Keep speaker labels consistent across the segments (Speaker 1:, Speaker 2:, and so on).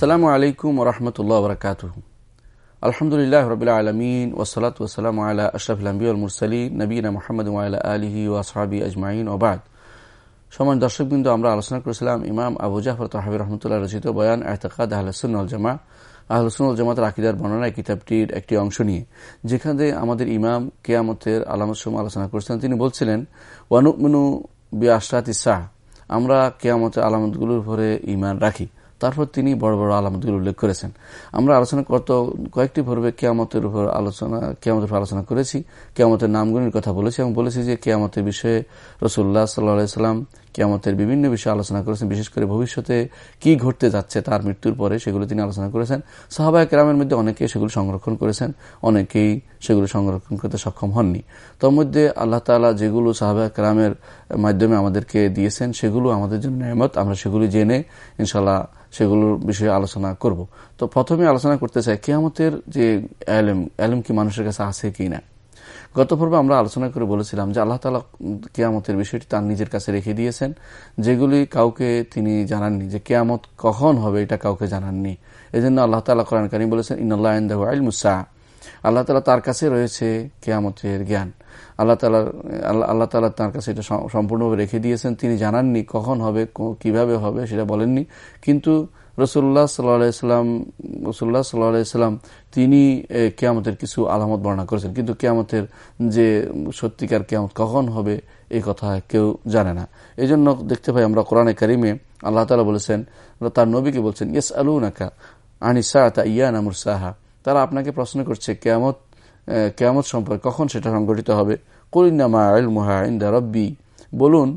Speaker 1: আসসালামু আলাইকুম রহমতুল্লাহ বরকাত আলহামদুলিল্লাহ রবিল আলমিন ওসলাত ওসালাম আল্লাহ আশরাফুল মুরসালী নবীনা মোহাম্মদ আল্লাহ আলহি ওয়াসহাবি আজমাইন ওবাদ সমান দর্শকবৃন্দ, আমরা আলোচনা করেছিলাম ইমাম আবু জাফর তাহাবি রহমতুল্লাহ রচিত বয়ান এহতাকাদ আহলসুল জামা আহলসুল জামাতের আকিদার বর্ণনা কিতাবটির একটি অংশ নিয়ে, যেখানে আমাদের ইমাম কেয়ামতের আলামত সময় আলোচনা করেছিলেন তিনি বলছিলেন ওয়ানুমনু বি আশরাত ইসাহ আমরা কেয়ামতের আলামতগুলোর উপরে ইমান রাখি। তারপর তিনি বড় বড় আলামতগুলো উল্লেখ করেছেন। আমরা আলোচনা কত কয়েকটি পর্বে কেয়ামতের উপর আলোচনা, কেয়ামতের উপর আলোচনা করেছি, কেয়ামতের নামগুলির কথা বলেছি এবং বলেছি যে কেয়ামতের বিষয়ে রসুল্লাহ সাল্লাহ সাল্লাম কেয়ামতের বিভিন্ন বিষয়ে আলোচনা করেছেন, বিশেষ করে ভবিষ্যতে কি ঘটতে যাচ্ছে তার মৃত্যুর পরে সেগুলো তিনি আলোচনা করেছেন। সাহাবায় কেরামের মধ্যে অনেকে সেগুলো সংরক্ষণ করেছেন, অনেকেই সেগুলো সংরক্ষণ করতে সক্ষম হননি। তোর মধ্যে আল্লাহ তালা যেগুলো সাহাবায় কেরামের মাধ্যমে আমাদেরকে দিয়েছেন, সেগুলো আমাদের জন্য নেমত আমরা সেগুলি জেনে ইনশাল্লাহ সেগুলোর বিষয়ে আলোচনা করব। তো প্রথমে আলোচনা করতে চাই, কেয়ামতের যে অ্যালেম অ্যালেম কি মানুষের কাছে আছে কি না গত পর্বে আমরা আলোচনা করে বলেছিলাম যে আল্লাহ তালা কেয়ামতের বিষয়টি তার নিজের কাছে রেখে দিয়েছেন, যেগুলি কাউকে তিনি জানাননি, যে কেয়ামত কখন হবে এটা কাউকে জানাননি। এই জন্য আল্লাহ তালা কোরআন কারিম বলেছেন ইন্নআল্লাহ আইল মুসা আল্লাহ তালা তার কাছে রয়েছে কেয়ামতের জ্ঞান। আল্লাহ তালা আল্লাহ তালা তার কাছে এটা সম্পূর্ণভাবে রেখে দিয়েছেন। তিনি জানাননি কখন হবে কীভাবে হবে সেটা বলেননি। কিন্তু রসুল্লাহ সাল্লাম রসুল্লাহ সাল্লাম, তিনি কেয়ামতের কিছু আলামত বর্ণনা করেছেন। কিন্তু কেয়ামতের যে সত্যিকার কেয়ামত কখন হবে এই কথা কেউ জানে না। এই জন্য দেখতে পাই আমরা কোরআনে কারিমে আল্লাহ তালা বলেছেন, তার নবীকে বলছেন ইয়েস আলু নাকা আনি সাহা ইয়া নামুর সাহা তারা আপনাকে প্রশ্ন করছে, কেয়ামত কেয়ামত সম্পর্কে কখন সেটা সংগঠিত হবে? কলিনামা আলমুহা ইন্দা রব্বি। বলুন,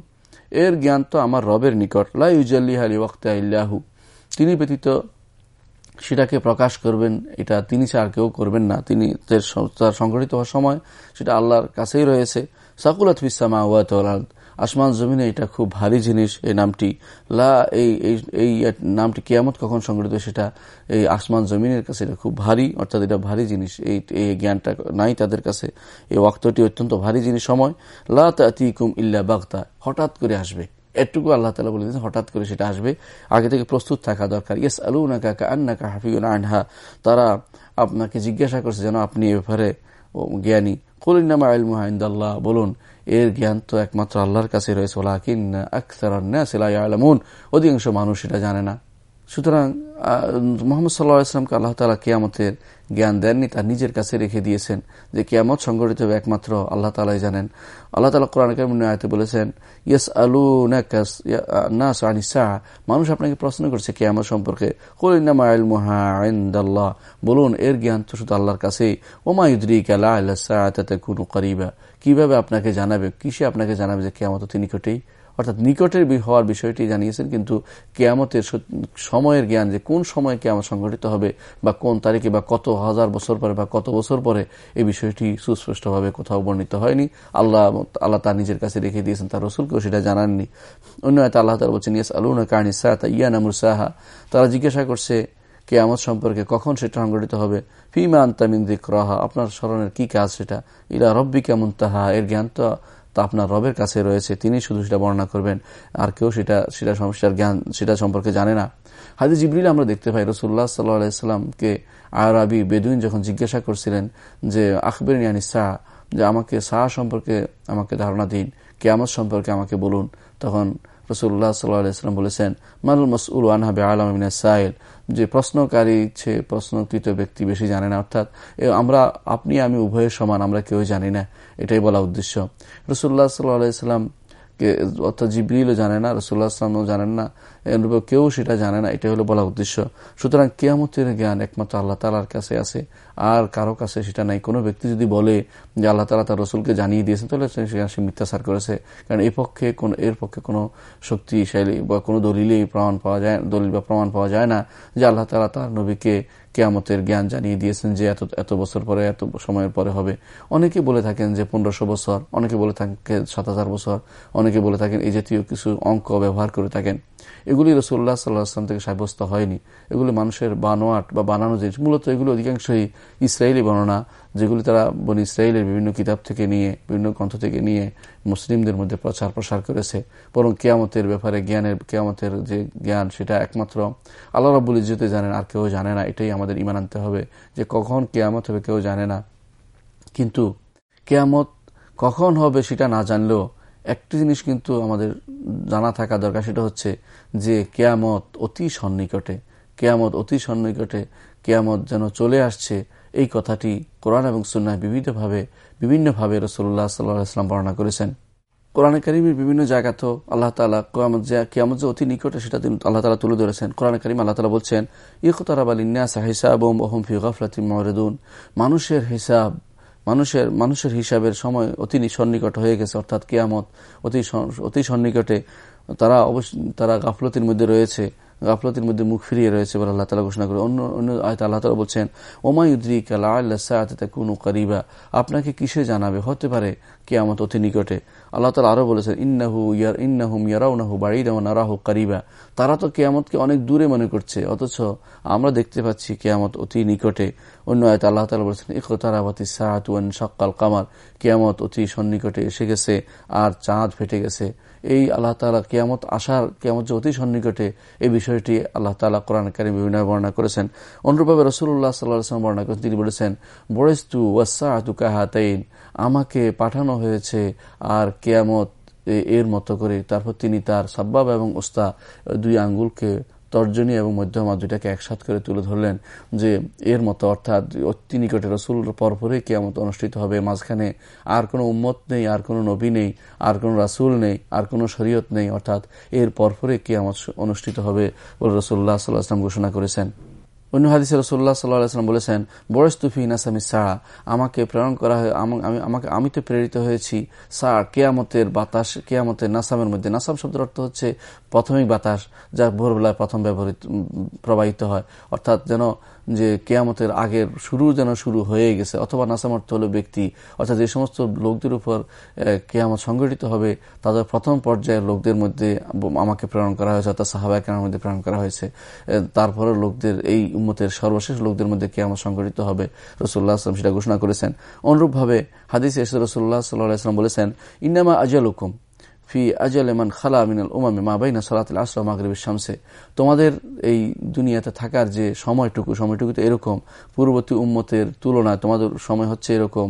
Speaker 1: এর জ্ঞান তো আমার রবের নিকট। লাইজাল্লি আলী ওয়াক্তা তিনি ব্যতীত সেটাকে প্রকাশ করবেন, এটা তিনি ছাড়া কেউ করবেন না। তিনি তার সংগঠিত হওয়ার সময় সেটা আল্লাহর কাছেই রয়েছে। সাকুলাত ফিসামা ওয়াত আসমান জমিনে এটা খুব ভারী জিনিস, এই নামটি। লা, এই এই নামটি কেয়ামত কখন সংগঠিত সেটা এই আসমান জমিনের কাছে এটা খুব ভারী, অর্থাৎ এটা ভারী জিনিস। এই এই জ্ঞানটা নাই তাদের কাছে। এই ওয়াক্তটি অত্যন্ত ভারী জিনিস সময়। লা তাতিকুম ইল্লা বাগতা। হঠাৎ করে আসবে। এটুকু আল্লাহ তালা বলে হঠাৎ করে সেটা আসবে। আগে থেকে প্রস্তুত থাকা দরকার। ইয়েস আলু নাকা আন্নাকা হাফিউন আনহা। তারা আপনাকে জিজ্ঞাসা করছে যেন আপনি এ ব্যাপারে জ্ঞানী। কলিনামা আলমুহাইন্দাল্লাহ বলুন, এর জ্ঞান তো একমাত্র আল্লাহর কাছে রয়েছে। অধিকাংশ মানুষ এটা জানে না। সুতরাং মোহাম্মদ সাল্লাহ ইসলামকে আল্লাহ তালা কেয়ামতের জ্ঞান দেননি, তার নিজের কাছে রেখে দিয়েছেন যে কেয়ামত সংগঠিত হবে একমাত্র আল্লাহ তালাই জানেন। আল্লাহ তালা কোরআন আয়তে বলেছেন ইয়েস আলু আনিসা মানুষ আপনাকে প্রশ্ন করছে কেয়ামত সম্পর্কে। বলুন, এর জ্ঞান তো শুধু আল্লাহর কাছেই। ওমায়ুদ্রিক আল্লাহ আল্লাহ করিবা কীভাবে আপনাকে জানাবে, কিসে আপনাকে জানাবে যে কেয়ামত তিনি নিকটেই? অর্থাৎ নিকটের হওয়ার বিষয়টি জানিয়েছেন, কিন্তু কেয়ামতের সময়ের জ্ঞান যে কোন সময় কেয়ামত সংঘটিত হবে বা কোন তারিখে বা কত হাজার বছর পরে বা কত বছর পরে এই বিষয়টি সুস্পষ্টভাবে কোথাও বর্ণিত হয়নি। আল্লাহ আল্লাহ তার নিজের কাছে রেখে দিয়েছেন, তার রসুলকেও সেটা জানাননি। অন্য একটা আল্লাহ তালা বলছেন ইয়াস আলুনা কারণী সাহা ইয়ান আমুর সাহা তারা জিজ্ঞাসা করছে, কেয়ামত সম্পর্কে কখন সেটা সংগঠিত হবে? ফিমা আন্তামিন দিক রহা আপনার স্মরণের কি কাজ সেটা? ইলা রব্বি কেমন তাহা এর জ্ঞান তো তা আপনার রবের কাছে রয়েছে, তিনি শুধু সেটা বর্ণনা করবেন, আর কেউ সেটা সেটা সমস্যার জ্ঞান, সেটা সম্পর্কে জানে না। হাজি জিবরিল আমরা দেখতে পাই রসুল্লাহ সাল্লাহামকে আরবি বেদুইন যখন জিজ্ঞাসা করছিলেন যে আকবর ইয়ানি শাহ যে, আমাকে শাহ সম্পর্কে আমাকে ধারণা দিন, কেয়ামত সম্পর্কে আমাকে বলুন। তখন রসুল্লাহ সাল্লাহাম বলেছেন মানুল মসউল আনহাবে আলম সাহেল যে প্রশ্নকারী ইচ্ছে প্রশ্নকৃত ব্যক্তি বেশি জানে না। অর্থাৎ আমরা, আপনি আমি উভয়ের সমান, আমরা কেউ জানি না। এটাই বলা উদ্দেশ্য। রসুল্লাহ সাল্লাহাম অর্থাৎ জিবরিলও জানে না রসুল্লাহ আসলামও জানেন না এরূপে কেউ সেটা জানে না এটা হলো বলা উদ্দেশ্য। সুতরাং কেয়ামতের জ্ঞান একমাত্র আল্লাহ তালার কাছে আছে, আর কারও কাছে সেটা নাই। কোনো ব্যক্তি যদি বলে যে আল্লাহ তালা তার রসুলকে জানিয়ে দিয়েছেন, তাহলে সে মিথ্যাচার করেছে। কারণ এই পক্ষে কোনো, এর পক্ষে কোনো শক্তিশালী বা কোনো দলিলেই প্রমাণ পাওয়া যায়, দলিল বা প্রমাণ পাওয়া যায় না যে আল্লাহ তালা তার নবীকে কেয়ামতের জ্ঞান জানিয়ে দিয়েছেন যে এত এত বছর পরে, এত সময়ের পরে হবে। অনেকে বলে থাকেন যে পনেরোশো বছর, অনেকে বলে থাকেন সাত হাজার বছর, অনেকে বলে থাকেন এই জাতীয় কিছু অঙ্ক ব্যবহার করে থাকেন। এগুলি রসুল্লাহ সাল্লাহ আসলাম থেকে সাব্যস্ত হয়নি। এগুলি মানুষের বানোয়াট বা বানানো জিনিস। মূলত এগুলি অধিকাংশই ইসরায়েলি বর্ণনা। যেগুলি তারা বনি ইসরায়েলের বিভিন্ন কিতাব থেকে নিয়ে, বিভিন্ন গ্রন্থ থেকে নিয়ে মুসলিমদের মধ্যে প্রচার প্রসার করেছে। বরং কেয়ামতের ব্যাপারে জ্ঞানের, কেয়ামতের যে জ্ঞান সেটা একমাত্র আল্লাহ রাবুল ইজতে জানেন, আর কেউ জানে না। এটাই আমাদের ইমান আনতে হবে যে কখন কেয়ামত হবে কেউ জানে না। কিন্তু কেয়ামত কখন হবে সেটা না জানলেও একটি জিনিস কিন্তু আমাদের জানা থাকা দরকার, সেটা হচ্ছে যে কেয়ামত অতি সন্নিকটে। কেয়ামত অতি সন্নিকটে কেয়ামত যেন চলে আসছে, এই কথাটি কোরআন এবং সুন্নায় বিবিধভাবে, বিভিন্নভাবে রসুল্লাহ সাল্লাহাম বর্ণনা করেছেন। কোরআন করিমের বিভিন্ন জায়গা তো আল্লাহ তালা কেয়ামত যে কেয়ামত যে অতি নিকটে সেটা তিনি আল্লাহ তালা তুলে ধরেছেন। কোরআন করিম আল্লাহ তালা বলছেন ইকতারাব আলিন্যাস হিসাব ওম ওহম ফি গফলাতি মরেদুন মানুষের হিসাব, মানুষের মানুষের হিসাবের সময় অতি সন্নিকট হয়ে গেছে, অর্থাৎ কেয়ামত অতি অতি সন্নিকটে তারা অবশ্য, তারা গাফলতির মধ্যে রয়েছে। গাফলতির মধ্যে মুখ ফিরিয়ে রয়েছে বলে আল্লাহ তালা ঘোষণা করে। অন্য অন্য আল্লাহ তালা বলছেন ওমায়ুদ্রিক আল্লাহ সাহায্য কোন করিবা। আপনাকে কিসে জানাবে? হতে পারে কেয়ামত অতি নিকটে। আল্লাহ তালা আরও বলেছেন, ইন্নাহু ইয়ার ইন্নাহুম ইয়ারাউনাহু বাড়িদাও নারাহু কারিবা। তারা তো কেয়ামতকে অনেক দূরে মনে করছে, অথচ আমরা দেখতে পাচ্ছি কেয়ামত অতি নিকটে। অন্য আয়ত আল্লাহ তালা বলেছেন, ইকতারাবাতি সাহাতুয়ান সকাল কামার। কেয়ামত অতি সন্নিকটে এসে গেছে আর চাঁদ ফেটে গেছে। এই আল্লাহ তালা কেয়ামত আসার কেয়ামত যে অতি সন্নিকটে এই বিষয়টি আল্লাহ তালা কোরআন কারি বিভিন্ন বর্ণনা করেছেন। অনুরূপভাবে রসুল্লাহ সাল্লাহ বর্ণনা করেছেন, তিনি বলেছেন, বরেস্তু ওয়াসা আতু কাহাতাইন। আমাকে পাঠানো হয়েছে আর কেয়ামত এর মতো করে। তারপর তিনি তার সাব্বাব এবং ওস্তা দুই আঙ্গুলকে তর্জনী এবং মধ্যমা দুইটাকে একসাথ করে তুলে ধরলেন যে এর মতো, অর্থাৎ অতি নিকটে রসুল পরপরই কেয়ামত অনুষ্ঠিত হবে। মাঝখানে আর কোনো উম্মত নেই, আর কোনো নবী নেই, আর কোনো রাসুল নেই, আর কোনো শরীয়ত নেই, অর্থাৎ এর পরপরই কেয়ামত অনুষ্ঠিত হবে বলে রসুল্লাহ সাল্লাহ আসলাম ঘোষণা করেছেন। অন্য হাদিসে রসুল্লাহ সাল্লাহাম বলেছেন বয়স তুফি নাসামি সাড়া আমাকে প্রেরণ করা হয় আমাকে আমি তো প্রেরিত হয়েছি সার কেয়ামতের বাতাস, কেয়ামতের নাসামের মধ্যে। নাসাম শব্দের অর্থ হচ্ছে প্রাথমিক বাতাস, যা ভোরবেলায় প্রথম ব্যবহৃত প্রবাহিত হয়। অর্থাৎ যেন যে কেয়ামতের আগের শুরু যেন শুরু হয়ে গেছে, অথবা নাসামর্থ হলো ব্যক্তি, অর্থাৎ যে সমস্ত লোকদের উপর কেয়ামত সংগঠিত হবে, তাদের প্রথম পর্যায়ের লোকদের মধ্যে আমাকে প্রেরণ করা হয়েছে, অর্থাৎ সাহাবাহিকের মধ্যে প্রেরণ করা হয়েছে। তারপরে লোকদের, এই উম্মতের সর্বশেষ লোকদের মধ্যে কেয়ামত সংগঠিত হবে রসুল্লাহ আসলাম সেটা ঘোষণা করেছেন। অনুরূপভাবে হাদিস এসে রসুল্লাহ সাল্লাহ আসলাম বলেছেন, ইন্নামা আজাল হুকুম ফি আজল এমান খালা মিনাল উমামি, মা বাইনা সালাতুল আসলাম মাগরিবের শামসে। তোমাদের এই দুনিয়াতে থাকার যে সময়টুকু সময়টুকু তো এরকম। পূর্ববর্তী উম্মতের তুলনায় তোমাদের সময় হচ্ছে এরকম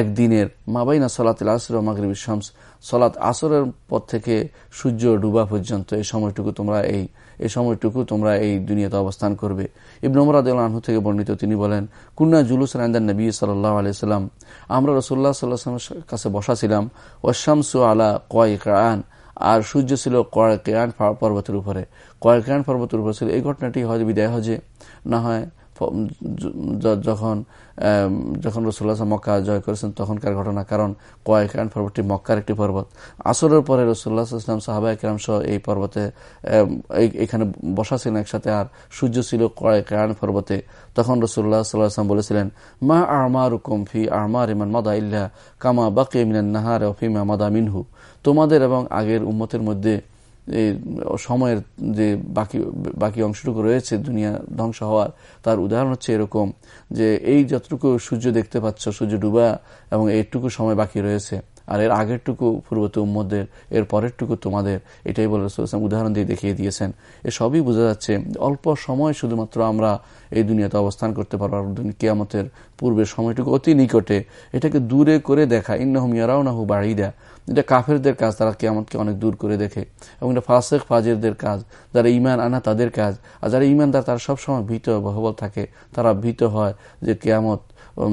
Speaker 1: একদিনের। মা বাইনা সালাতুল আসলাম মাগরিবের শামস। সলাৎ আসরের পর থেকে সূর্য ডুবা পর্যন্ত এই সময়টুকু তোমরা এই এই সময়টুকু তোমরা এই দুনিয়াতে অবস্থান করবে। ইবনমরাদ আনহু থেকে বর্ণিত তিনি বলেন, কুন্না জুলুস রান্দান নবী সাল্লাহ আলিয়াল্লাম আমরা রসোল্লা সাল্লাহামের কাছে বসা ছিলাম ওয়াশামসু আলা কয় কান আর সূর্য ছিল কয় কেয়ান পর্বতের উপরে। কয় কেয়ান পর্বতের উপরে ছিল, এই ঘটনাটি হজ বিদায় হজে না হয় যখন যখন রসুল্লাহ মক্কা জয় করেছেন, তখনকার ঘটনা কারণ কয়েকান পর্বতটি মক্কার একটি পর্বত। আসরের পরে রসুল্লাহ ইসলাম সাহাবা একরাম সহ এই পর্বতে এখানে বসা ছিলেন একসাথে আর সূর্য ছিল কয়েকান পর্বতে। তখন রসুল্লাহ সাল্লাহাম বলেছিলেন, মা আরমার ফি আরমার ইমান মাদা ইল্লা কামা বাকি মিনান নাহার ফিমা মাদা মিনহু। তোমাদের এবং আগের উম্মতের মধ্যে সময়ের যে বাকি বাকি অংশটুকু রয়েছে, দুনিয়া ধ্বংস হওয়ার, তার উদাহরণ হচ্ছে এরকম যে, এই যতটুকু সূর্য দেখতে পাচ্ছ, সূর্য ডুবা এবং এইটুকু সময় বাকি রয়েছে, আর এর আগেরটুকু পূর্বত উম্মদের এর পরেরটুকু তোমাদের, এটাই বলে রসুলাম উদাহরণ দিয়ে দেখিয়ে দিয়েছেন। এ সবই বোঝা যাচ্ছে অল্প সময় শুধুমাত্র আমরা এই দুনিয়াতে অবস্থান করতে পারব কেয়ামতের পূর্বের সময়টুকু অতি নিকটে, এটাকে দূরে করে দেখা, ইন্নাহুম ইয়ারাও নাহু বাড়িদা এটা কাফেরদের কাজ, তারা কেয়ামতকে অনেক দূর করে দেখে। এবং এটা ফাসেক ফাজেরদের কাজ, যারা ইমান আনা তাদের কাজ। আর যারা ইমানদার তারা সবসময় ভীত বহবল থাকে। তারা ভীত হয় যে কেয়ামত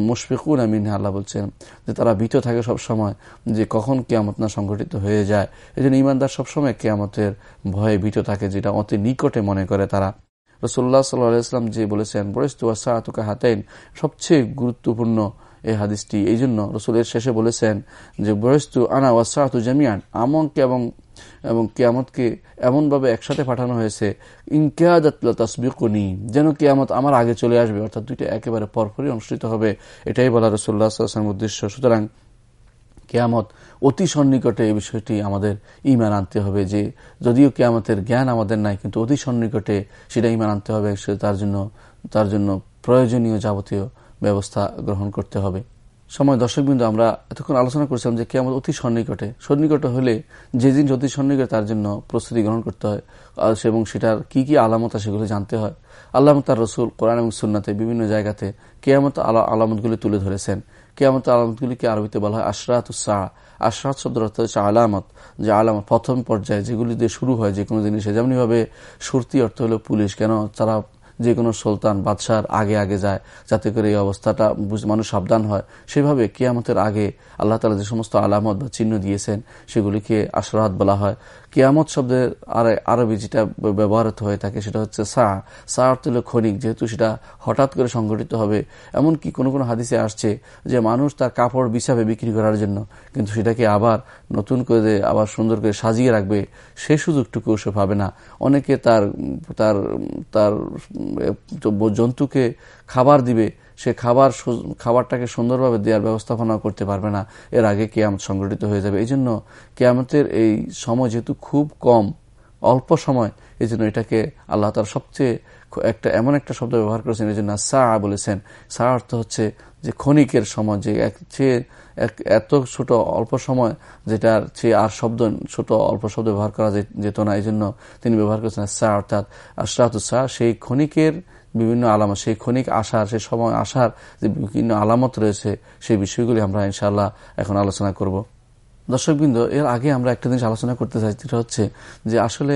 Speaker 1: মুশফিকুন আমিন আল্লাহ বলছেন, যে তারা ভীত থাকে সব সময় যে কখন কেয়ামত না সংঘটিত হয়ে যায়। এই জন্য ইমানদার সবসময় কেয়ামতের ভয়ে ভীত থাকে, যেটা অতি নিকটে মনে করে তারা। রসোল্লা সাল্লাহাম যে বলেছেন বরেস্তু আসাতুকা হাতেন সবচেয়ে গুরুত্বপূর্ণ এই হাদিসটি। এই জন্য রসুলের শেষে বলেছেন যে বয়স্তু আনা ওয়াসাহাতু জামিয়ান আমনকে এবং এবং কেয়ামতকে এমনভাবে একসাথে পাঠানো হয়েছে ইনকেয়াদাতলা তসবিকুনি যেন কেয়ামত আমার আগে চলে আসবে। অর্থাৎ দুইটা একেবারে পরপরই অনুষ্ঠিত হবে। এটাই বলা রসুল্লাহ উদ্দেশ্য। সুতরাং কেয়ামত অতি সন্নিকটে এই বিষয়টি আমাদের ইমান আনতে হবে যে, যদিও কেয়ামতের জ্ঞান আমাদের নাই, কিন্তু অতি সন্নিকটে সেটা ইমান আনতে হবে। তার জন্য তার জন্য প্রয়োজনীয় যাবতীয় ব্যবস্থা গ্রহণ করতে হবে। সময়, দর্শকবৃন্দ, আমরা এতক্ষণ আলোচনা করছিলাম যে কেমন অতি সন্নিকটে। সন্নিকটে হলে যে জিনিস অতি সন্নিকটে, তার জন্য প্রস্তুতি গ্রহণ করতে হয়। এবং সেটার কি কি আলামতা সেগুলো জানতে হয়। আল্লাহ তার রসুল কোরআন এবং সুন্নাতে বিভিন্ন জায়গাতে কেয়ামত আলা আলামতগুলি তুলে ধরেছেন। কেয়ামত আলামতগুলিকে আরবিতে বলা হয় আশরাত উৎসাহ আশরাত শব্দ অর্থ হচ্ছে আলামত, যে আলামত প্রথম পর্যায়ে যেগুলি দিয়ে শুরু হয় যে কোনো জিনিসে। যেমনিভাবে সুরতি অর্থ হলো পুলিশ। কেন? তারা যে কোনো সুলতান, বাদশার আগে আগে যায়, যাতে করে এই অবস্থাটা মানুষ সাবধান হয়। সেভাবে কিয়ামতের আগে আল্লাহ তালা যে সমস্ত আলামত বা চিহ্ন দিয়েছেন, সেগুলিকে আশরাত বলা হয়। কিয়ামত শব্দের আর, আরবি যেটা ব্যবহৃত হয়ে থাকে, সেটা হচ্ছে সা। সা অর্থ হল ক্ষণিক, যেহেতু সেটা হঠাৎ করে সংঘটিত হবে। এমনকি কোনো কোনো হাদিসে আসছে যে মানুষ তার কাপড় বিছাবে বিক্রি করার জন্য, কিন্তু সেটাকে আবার নতুন করে, আবার সুন্দর করে সাজিয়ে রাখবে সেই সুযোগটুকু সে পাবে না। অনেকে তার তার তার জন্তুকে খাবার দিবে, সে খাবার খাবারটাকে সুন্দরভাবে দেওয়ার ব্যবস্থাপনা করতে পারবে না। এর আগে কেয়ামত সংগঠিত হয়ে যাবে। এই জন্য কেয়ামতের এই সময় যেহেতু খুব কম, অল্প সময়, এই জন্য এটাকে আল্লাহ তার সবচেয়ে একটা, এমন একটা শব্দ ব্যবহার করেছেন, এই জন্য সা বলেছেন। সা অর্থ হচ্ছে যে ক্ষণিকের সময়, যে এক এত ছোট অল্প সময় যেটার চেয়ে আর শব্দ, ছোট অল্প শব্দ ব্যবহার করা যেত না এই জন্য তিনি ব্যবহার করেছেন সা অর্থাৎ আশরাতুসা সেই ক্ষণিকের বিভিন্ন আলামত, সেই ক্ষণিক আসার সেই সময় আসার যে বিভিন্ন আলামত রয়েছে, সেই বিষয়গুলি আমরা ইনশাল্লাহ এখন আলোচনা করব। দর্শকবৃন্দ, এর আগে আমরা একটা জিনিস আলোচনা করতে চাই যেটা হচ্ছে যে আসলে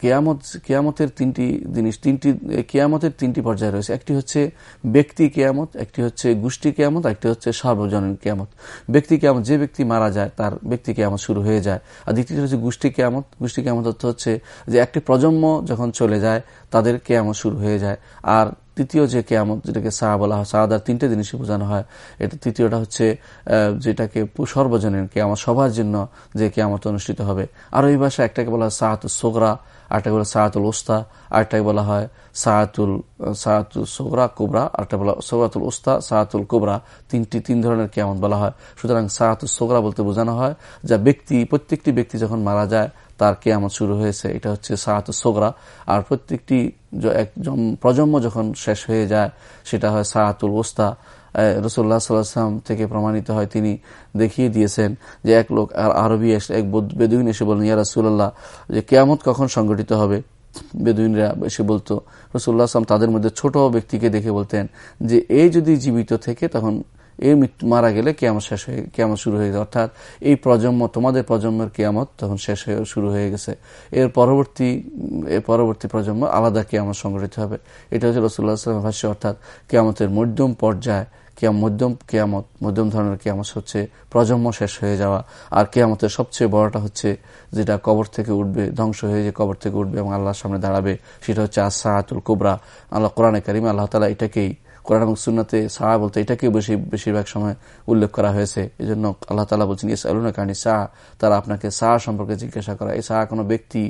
Speaker 1: কেয়ামত, কেয়ামতের তিনটি জিনিস, তিনটি কেয়ামতের তিনটি পর্যায়ে রয়েছে। একটি হচ্ছে ব্যক্তি কেয়ামত, একটি হচ্ছে গোষ্ঠী কেয়ামত একটি হচ্ছে সার্বজনীন কেয়ামত। ব্যক্তি কেয়ামত, যে ব্যক্তি মারা যায়, তার ব্যক্তি কেয়ামত শুরু হয়ে যায়। আর দ্বিতীয়টি হচ্ছে গোষ্ঠী কেয়ামত। গোষ্ঠী কেয়ামত হচ্ছে যে একটি প্রজন্ম যখন চলে যায়, তাদের কেয়ামত শুরু হয়ে যায়। আর তৃতীয় যে কেয়ামত, যেটাকে সাহা বলা হয় সাহাদার তিনটে জিনিসই বোঝানো হয়, এটা তৃতীয়টা হচ্ছে যেটাকে সর্বজনীন কেয়ামত, সবার জন্য যে কেয়ামত অনুষ্ঠিত হবে। আর ওই ভাষায় একটাকে বলা হয় সাহাতুল সোগরা আরেকটাকে বলা সাহাতুল ওস্তা আরেকটাকে বলা হয় সাহাতুল সাহাতুল সোগরা, কুবরা, আরেকটা বলা সোগরাতুল ওস্তা সাহাতুল কুবরা। তিনটি, তিন ধরনের কেয়ামত বলা হয়। সুতরাং সাহাতুল সোগরা বলতে বোঝানো হয়, যা ব্যক্তি, প্রত্যেকটি ব্যক্তি যখন মারা যায় তার কেয়ামত শুরু হয়েছে, এটা হচ্ছে সাহাত সোগরা আর প্রত্যেকটি প্রজন্ম যখন শেষ হয়ে যায়, সেটা হয় সাহাতুল ওস্তা রসুল্লাহ সাল্লাম থেকে প্রমাণিত হয়, তিনি দেখিয়ে দিয়েছেন যে এক লোক, আর আরবি এসে, এক বেদুইন এসে বলেন ইয়া রসুল্লাহ যে কেয়ামত কখন সংগঠিত হবে? বেদুইনরা এসে বলতো রসুল্লাহ আসলাম তাদের মধ্যে ছোট ব্যক্তিকে দেখে বলতেন যে এই যদি জীবিত থেকে, তখন এই মৃত্যু মারা গেলে কেয়ামত শেষ হয়ে, কেয়ামত শুরু হয়ে গেছে। অর্থাৎ এই প্রজন্ম, তোমাদের প্রজন্মের কেয়ামত তখন শেষ হয়ে, শুরু হয়ে গেছে। এর পরবর্তী এর পরবর্তী প্রজন্ম আলাদা কেয়ামত সংগঠিত হবে। এটা হচ্ছে রসুল্লাহ আসলামের ভাষ্য, অর্থাৎ কেয়ামতের মধ্যম পর্যায়ে, কেয়াম, মধ্যম কেয়ামত, মধ্যম ধরনের কেয়ামত হচ্ছে প্রজন্ম শেষ হয়ে যাওয়া। আর কেয়ামতের সবচেয়ে বড়টা হচ্ছে যেটা কবর থেকে উঠবে, ধ্বংস হয়ে যে কবর থেকে উঠবে এবং আল্লাহর সামনে দাঁড়াবে, সেটা হচ্ছে আসাহাতুল কুবরা। আল্লাহ কোরআনে কারিম আল্লাহ তালা এটাকেই কোরআন এবং সুন্নাতে সাহা বলতে এটাকে বেশি, বেশিরভাগ সময় উল্লেখ করা হয়েছে। এই জন্য আল্লাহ তালা বলছেন ইস আলুনা কাহানি শাহ তারা আপনাকে শাহ সম্পর্কে জিজ্ঞাসা করা। এই শাহ কোনো ব্যক্তি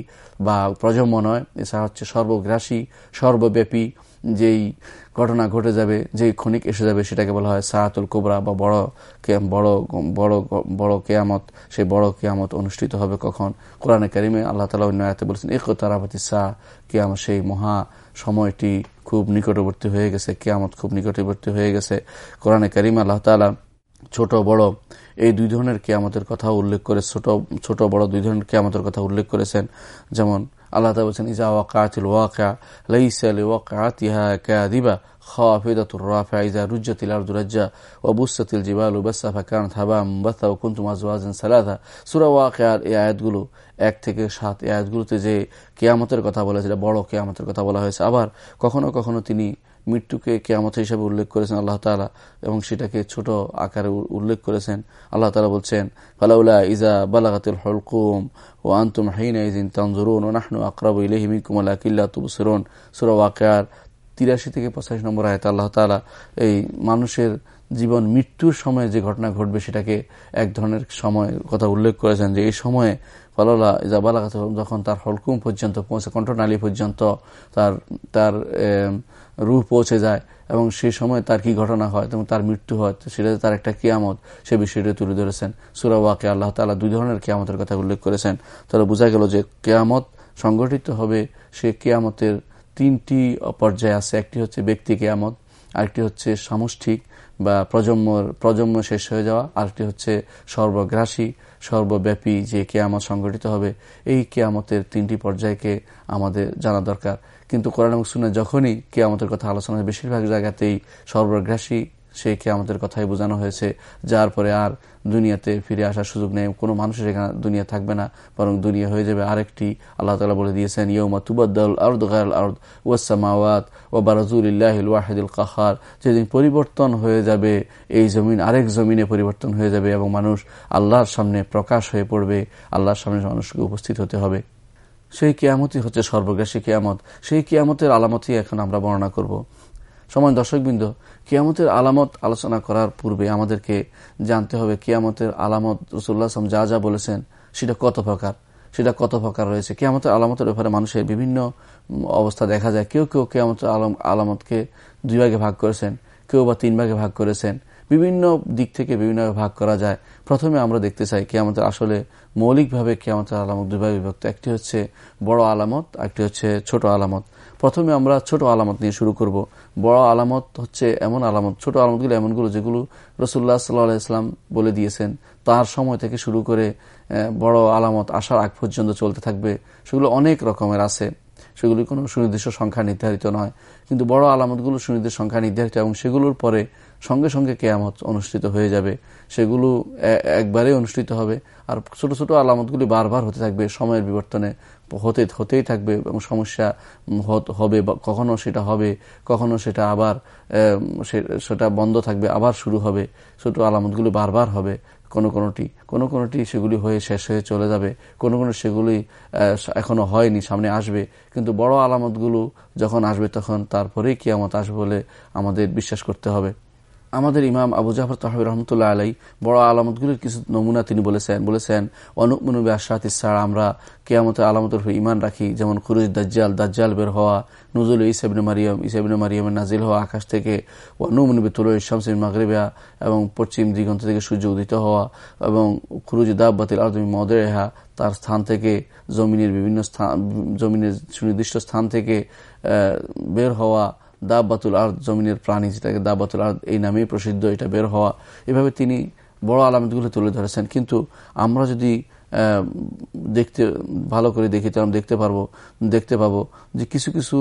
Speaker 1: বা প্রজন্ম নয় এ শাহ হচ্ছে সর্বগ্রাসী, সর্বব্যাপী, যেই ঘটনা ঘটে যাবে, যেই ক্ষণিক এসে যাবে সেটাকে বলা হয় সাহাতুল কোবরা বা বড় বড় বড় বড় কেয়ামত। সেই বড় কেয়ামত অনুষ্ঠিত হবে কখন? কোরআনে কারিমে আল্লাহ তালা অন্য আয়তে বলছেন এক তারাপতি শাহ কেয়ামত সেই মহা সময়টি খুব নিকটবর্তী হয়ে গেছে, কেয়ামত খুব নিকটবর্তী হয়ে গেছে। কোরআনে করিম আল্লাহ তালা ছোট, বড় এই দুই ধরনের কেয়ামতের কথা উল্লেখ করে, ছোট ছোট, বড় দুই ধরনের কেয়ামতের কথা উল্লেখ করেছেন। যেমন আল্লাহ বলছেন, ইজা ওয়াকাতিল ওয়াকা লাইসালি ওয়াকাতিহা কাদিবা খাফিদাতুর রাফা ইজা রুজ্জাতিল আরদু রাজ্জা, ওয়া বুসাতিল জিবালু বাসা ফাকানাত হাবাম বাসা ওয়া কুনতুম আজওয়াজান সালাসা সূরা ওয়াকিয়ার এই আয়াতগুলো, এক থেকে সাত এই আয়াতগুলোতে যে কেয়ামতের কথা বলা সেটা বড় কেয়ামতের কথা বলা হয়েছে। আবার কখনো কখনো তিনি মৃত্যুকে কেয়ামত হিসাবে উল্লেখ করেছেন আল্লাহ তালা এবং সেটাকে ছোট আকারে উল্লেখ করেছেন। আল্লাহ তালা বলছেন, ফালাউলা ইজা বালাগাতিল হলকুম ও আন্তুম হাইনা তানজরুন ও নাহনু আকরাব ইহিমি কুমালা কিল্লা তুবসরুন। সুরা ওয়াকার তিরাশি থেকে পঁচাশি নম্বর আয়তা আল্লাহ তালা এই মানুষের জীবন, মৃত্যুর সময় যে ঘটনা ঘটবে সেটাকে এক ধরনের সময় কথা উল্লেখ করেছেন যে এই সময়ে ফলালা ইজাবালাগাত যখন তার হলকুম পর্যন্ত পৌঁছে, কণ্ঠনালী পর্যন্ত তার তার রুহ পৌঁছে যায় এবং সেই সময় তার কি ঘটনা হয়, এবং তার মৃত্যু হয় সেটা তার একটা কিয়ামত সে বিষয়টি তুলে ধরেছেন। সুরাওয়াকে আল্লাহ তালা দুই ধরনের কেয়ামতের কথা উল্লেখ করেছেন। তাহলে বোঝা গেল যে কেয়ামত সংগঠিত হবে, সে কেয়ামতের তিনটি পর্যায়ে আছে। একটি হচ্ছে ব্যক্তি কেয়ামত, আরেকটি হচ্ছে সামষ্টিক। বা প্রজন্মর প্রজন্ম শেষ হয়ে যাওয়া। আরেকটি হচ্ছে সর্বগ্রাসী, সর্বব্যাপী যে কেয়ামত সংগঠিত হবে, এই কেয়ামতের তিনটি পর্যায়কে আমাদের জানা দরকার। কিন্তু কোরআন এবং যখনই কেয়ামতের কথা আলোচনা হয় বেশিরভাগ জায়গাতেই সর্বগ্রাসী সেই কেয়ামতের কথাই বোঝানো হয়েছে, যার পরে আর দুনিয়াতে ফিরে আসার সুযোগ নেই। কোনো মানুষের এখানে দুনিয়া থাকবে না, বরং দুনিয়া হয়ে যাবে আরেকটি। আল্লাহ তালা বলে দিয়েছেন ইয়মা তুবাদ্দাল আর্দ আর্দ ওয়াসামাওয়াত ও বারাজুল্লাহিল ওয়াহিদুল কাহার। যেদিন পরিবর্তন হয়ে যাবে, এই জমিন আরেক জমিনে পরিবর্তন হয়ে যাবে এবং মানুষ আল্লাহর সামনে প্রকাশ হয়ে পড়বে, আল্লাহর সামনে মানুষকে উপস্থিত হতে হবে। সেই কেয়ামতই হচ্ছে সর্বগ্রাসী কেয়ামত। সেই কেয়ামতের আলামতই এখন আমরা বর্ণনা করব। সময় দর্শকবৃন্দ কিয়ামতের আলামত আলোচনা করার পূর্বে আমাদেরকে জানতে হবে কিয়ামতের আলামত রসুল্লাহ যা যা বলেছেন, সেটা কত প্রকার? সেটা কত প্রকার রয়েছে? কেয়ামতের আলামতের ব্যাপারে মানুষের বিভিন্ন অবস্থা দেখা যায়। কেউ কেউ কেয়ামতের আলম, আলামতকে দুই ভাগে ভাগ করেছেন, কেউ বা তিন ভাগে ভাগ করেছেন। বিভিন্ন দিক থেকে বিভিন্নভাবে ভাগ করা যায়। প্রথমে আমরা দেখতে চাই কেয়ামতের আসলে মৌলিকভাবে কেয়ামতের আলামত দুইভাবে বিভক্ত। একটি হচ্ছে বড় আলামত একটি হচ্ছে ছোট আলামত। প্রথমে আমরা ছোট আলামত নিয়ে শুরু করব। বড় আলামত হচ্ছে এমন আলামত, ছোট আলামতগুলো এমনগুলো যেগুলো রসুল্লাহ সাল্লাহ ইসলাম বলে দিয়েছেন। তার সময় থেকে শুরু করে বড় আলামত আসার আগ পর্যন্ত চলতে থাকবে। সেগুলো অনেক রকমের আছে। সেগুলি কোনো সুনির্দিষ্ট সংখ্যা নির্ধারিত নয়। কিন্তু বড় আলামতগুলো সুনির্দিষ্ট সংখ্যা নির্ধারিত এবং সেগুলোর পরে সঙ্গে সঙ্গে কেয়ামত অনুষ্ঠিত হয়ে যাবে। সেগুলো একবারে অনুষ্ঠিত হবে। আর ছোট ছোট আলামতগুলি বারবার হতে থাকবে, সময়ের বিবর্তনে হতে, হতেই থাকবে এবং সমস্যা হবে কখনো সেটা হবে, কখনো সেটা আবার সেটা বন্ধ থাকবে, আবার শুরু হবে। ছোট আলামতগুলি বারবার হবে। কোনো কোনোটি কোনো কোনোটি সেগুলি হয়ে শেষ হয়ে চলে যাবে। কোনো কোনো সেগুলি এখনও হয়নি, সামনে আসবে। কিন্তু বড় আলামতগুলো যখন আসবে তখন তারপরেই কিয়ামত আসবে বলে আমাদের বিশ্বাস করতে হবে। আমাদের ইমাম আবু জাফর তাহবির রহমতুল্লাহ আলাই বড় আলামতগুলির কিছু নমুনা তিনি বলেছেন বলেছেন অনুমনুবি আশাত ইসার আমরা কেয়ামতের আলামতের হয়ে ইমান রাখি, যেমন খুরুজ দাজ্জাল দাজ্জাল বের হওয়া, নজরুল ইসাবিন মারিয়াম ইসাবিন মারিয়ামের নাজিল হওয়া আকাশ থেকে অনুমনুবি তুল ইসলামসিন মাগরিবা এবং পশ্চিম দিগন্ত থেকে সূর্য উদিত হওয়া এবং খুরুজ দাব্বাতিল আদমি মদেরেহা তার স্থান থেকে জমিনের বিভিন্ন স্থান, জমিনের সুনির্দিষ্ট স্থান থেকে বের হওয়া দাবাতুল আর্দ, জমিনের প্রাণী যেটাকে দাবাতুল আর্দ এই নামেই প্রসিদ্ধ, এটা বের হওয়া। এভাবে তিনি বড় আলামতগুলো তুলে ধরেছেন। কিন্তু আমরা যদি দেখতে, ভালো করে দেখি আমরা দেখতে পারব, দেখতে পাবো যে কিছু কিছু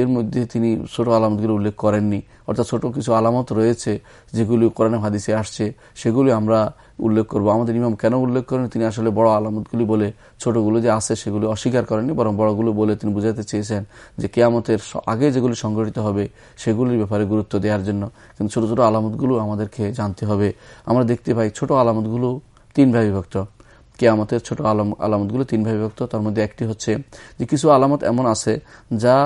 Speaker 1: এর মধ্যে তিনি ছোট আলামতগুলো উল্লেখ করেননি। অর্থাৎ ছোট কিছু আলামত রয়েছে যেগুলি কোরআন হাদিসে আসছে, সেগুলি আমরা উল্লেখ করব। আমাদের ইমাম কেন উল্লেখ করেন? তিনি আসলে বড় আলামতগুলি বলে, ছোটগুলো যে আছে সেগুলি অস্বীকার করেননি, বরং বড়গুলো বলে তিনি বুঝাতে চেয়েছেন যে কেয়ামতের আগে যেগুলি সংগঠিত হবে, সেগুলির ব্যাপারে গুরুত্ব দেওয়ার জন্য। কিন্তু ছোট ছোট আলামতগুলো আমাদেরকে জানতে হবে। আমরা দেখতে পাই ছোট আলামতগুলো তিন ভাই বিভক্ত। কেয়ামতের ছোট আলাম আলামতগুলো তিন ভাই বিভক্ত। তার মধ্যে একটি হচ্ছে যে কিছু আলামত এমন আছে যা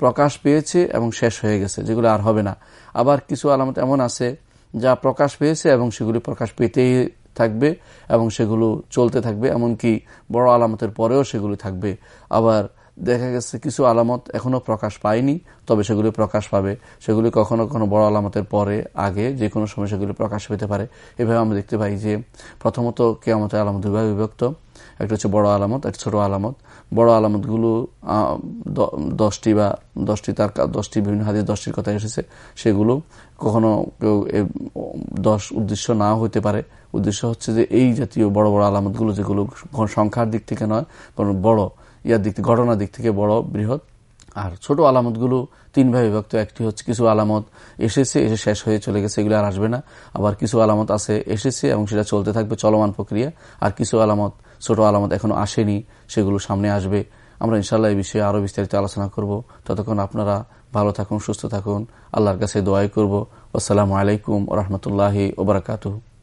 Speaker 1: প্রকাশ পেয়েছে এবং শেষ হয়ে গেছে, যেগুলো আর হবে না। আবার কিছু আলামত এমন আছে যা প্রকাশ পেয়েছে এবং সেগুলি প্রকাশ পেতেই থাকবে এবং সেগুলো চলতে থাকবে, এমনকি বড় আলামতের পরেও সেগুলি থাকবে। আবার দেখা গেছে কিছু আলামত এখনও প্রকাশ পায়নি, তবে সেগুলি প্রকাশ পাবে। সেগুলি কখনো কখনো বড় আলামতের পরে, আগে যে কোনো সময় সেগুলি প্রকাশ পেতে পারে। এভাবে আমরা দেখতে পাই যে প্রথমত কে কেয়ামতের আলামত দুইভাবে বিভক্ত। একটা হচ্ছে বড় আলামত, একটা ছোট আলামত। বড় আলামতগুলো দশটি বা দশটি তার দশটি বিভিন্ন হাদিস দশটির কথা এসেছে। সেগুলো কখনো কেউ দশ উদ্দেশ্য না হইতে পারে। উদ্দেশ্য হচ্ছে যে এই জাতীয় বড় বড় আলামতগুলো যেগুলো সংখ্যার দিক থেকে নয়, বরং বড় ইয়ার দিক ঘটনার দিক থেকে বড়, বৃহৎ। আর ছোট আলামতগুলো, তিন ভাবে বিভক্ত, একটি হচ্ছে কিছু আলামত এসেছে, এসে শেষ হয়ে চলে গেছে, এগুলো আর আসবে না। আবার কিছু আলামত আছে, এসেছে এবং সেটা চলতে থাকবে, চলমান প্রক্রিয়া। আর কিছু আলামত, ছোট আলামত এখনও আসেনি, সেগুলো সামনে আসবে। আমরা ইনশাল্লাহ এই বিষয়ে আরও বিস্তারিত আলোচনা করব। ততক্ষণ আপনারা ভালো থাকুন, সুস্থ থাকুন। আল্লাহর কাছে দোয়াই করব। আসসালামু আলাইকুম রহমতুল্লাহি ওবরাকাতু